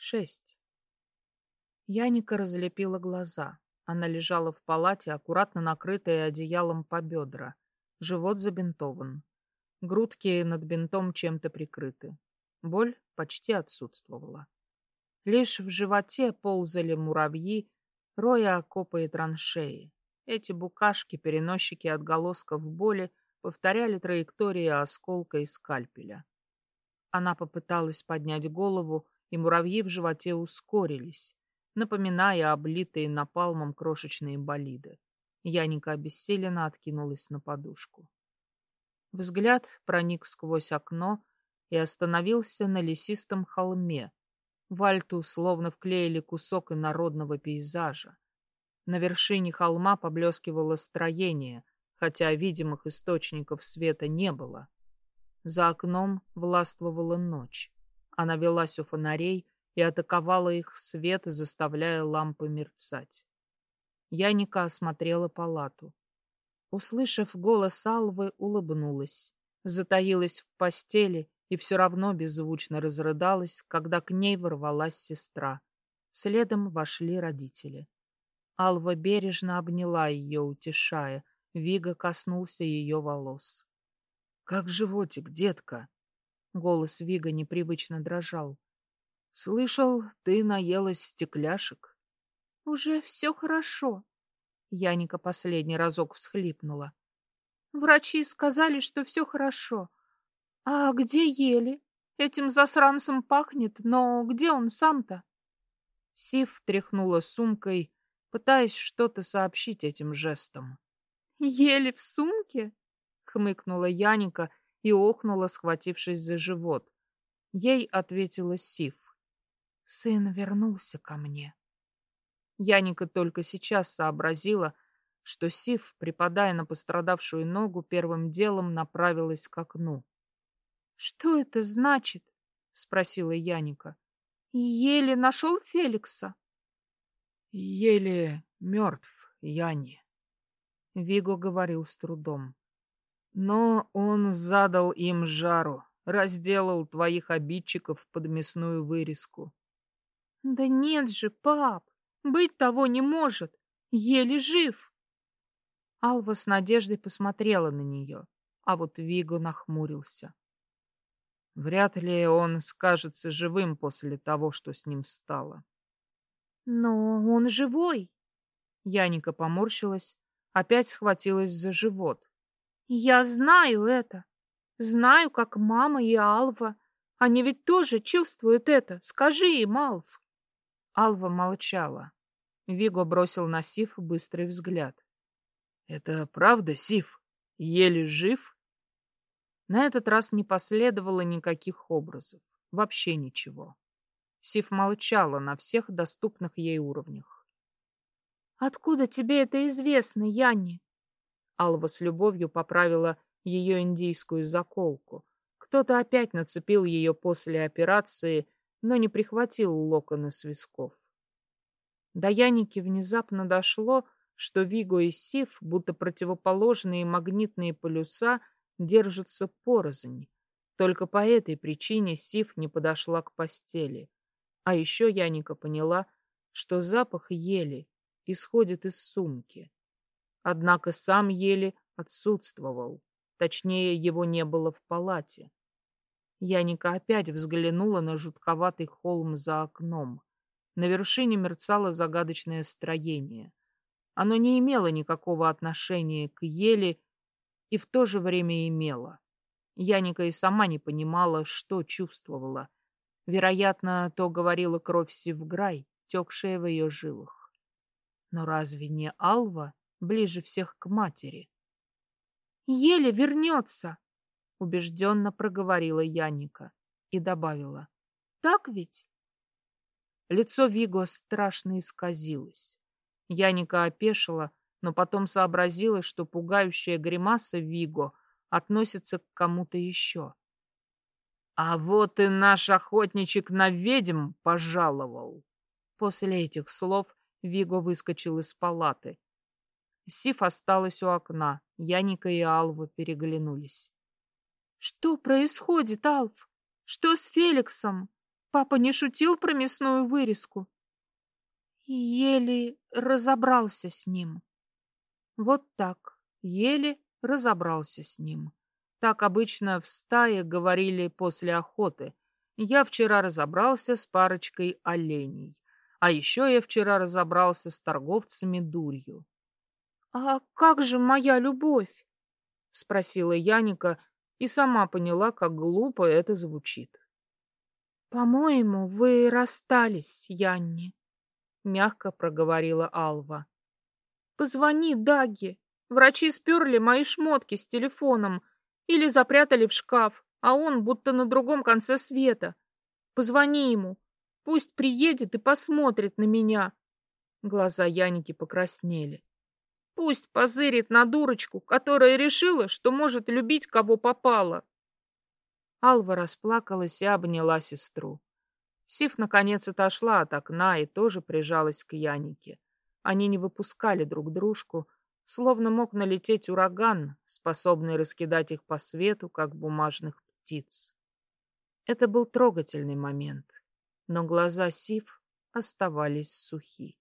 Шесть. Яника разлепила глаза. Она лежала в палате, аккуратно накрытая одеялом по бедра. Живот забинтован. Грудки над бинтом чем-то прикрыты. Боль почти отсутствовала. Лишь в животе ползали муравьи, роя окопы и траншеи. Эти букашки, переносчики отголосков боли, повторяли траектории осколка и скальпеля. Она попыталась поднять голову, и муравьи в животе ускорились, напоминая облитые напалмом крошечные болиды. Яника обессиленно откинулась на подушку. Взгляд проник сквозь окно и остановился на лесистом холме. Вальту словно вклеили кусок инородного пейзажа. На вершине холма поблескивало строение, хотя видимых источников света не было. За окном властвовала ночь. Она велась у фонарей и атаковала их свет, заставляя лампы мерцать. Яника осмотрела палату. Услышав голос Алвы, улыбнулась, затаилась в постели и все равно беззвучно разрыдалась, когда к ней ворвалась сестра. Следом вошли родители. Алва бережно обняла ее, утешая. Вига коснулся ее волос. «Как животик, детка?» Голос Вига непривычно дрожал. «Слышал, ты наелась стекляшек?» «Уже все хорошо», Яника последний разок всхлипнула. Врачи сказали, что все хорошо. А где Ели? Этим засранцем пахнет, но где он сам-то? Сив тряхнула сумкой, пытаясь что-то сообщить этим жестом. «Ели в сумке?» — хмыкнула Яника и охнула, схватившись за живот. Ей ответила Сив. «Сын вернулся ко мне». Яника только сейчас сообразила, что Сив, припадая на пострадавшую ногу, первым делом направилась к окну. «Что это значит?» — спросила Яника. «Еле нашел Феликса?» «Еле мертв, Яни», — Виго говорил с трудом. «Но он задал им жару, разделал твоих обидчиков под мясную вырезку». «Да нет же, пап, быть того не может. Еле жив. Алва с надеждой посмотрела на нее, а вот Виго нахмурился. Вряд ли он скажется живым после того, что с ним стало. Но он живой. Яника поморщилась, опять схватилась за живот. Я знаю это. Знаю, как мама и Алва. Они ведь тоже чувствуют это. Скажи им, Алв. Алва молчала. Виго бросил на Сиф быстрый взгляд. «Это правда, Сиф? Еле жив?» На этот раз не последовало никаких образов. Вообще ничего. Сиф молчала на всех доступных ей уровнях. «Откуда тебе это известно, Янни?» Алва с любовью поправила ее индийскую заколку. Кто-то опять нацепил ее после операции но не прихватил локоны с висков. До Яники внезапно дошло, что Виго и Сив, будто противоположные магнитные полюса, держатся порознь. Только по этой причине Сив не подошла к постели. А еще Яника поняла, что запах ели исходит из сумки. Однако сам ели отсутствовал, точнее, его не было в палате. Яника опять взглянула на жутковатый холм за окном. На вершине мерцало загадочное строение. Оно не имело никакого отношения к еле и в то же время имело. Яника и сама не понимала, что чувствовала. Вероятно, то говорила кровь Севграй, текшая в ее жилах. Но разве не Алва ближе всех к матери? «Еле вернется!» убежденно проговорила Яника и добавила. Так ведь? Лицо Виго страшно исказилось. Яника опешила, но потом сообразила, что пугающая гримаса Виго относится к кому-то еще. «А вот и наш охотничек на ведьм пожаловал!» После этих слов Виго выскочил из палаты. Сиф осталась у окна. Яника и Алва переглянулись. Что происходит, Алф? Что с Феликсом? Папа не шутил про мясную вырезку. Еле разобрался с ним. Вот так, еле разобрался с ним. Так обычно в стае говорили после охоты. Я вчера разобрался с парочкой оленей. А еще я вчера разобрался с торговцами дурью. — А как же моя любовь? — спросила Яника и сама поняла, как глупо это звучит. — По-моему, вы расстались, Янни, — мягко проговорила Алва. — Позвони Даге. Врачи сперли мои шмотки с телефоном или запрятали в шкаф, а он будто на другом конце света. Позвони ему. Пусть приедет и посмотрит на меня. Глаза Яники покраснели. Пусть позырит на дурочку, которая решила, что может любить кого попало. Алва расплакалась и обняла сестру. Сив, наконец, отошла от окна и тоже прижалась к Янике. Они не выпускали друг дружку, словно мог налететь ураган, способный раскидать их по свету, как бумажных птиц. Это был трогательный момент, но глаза Сив оставались сухи.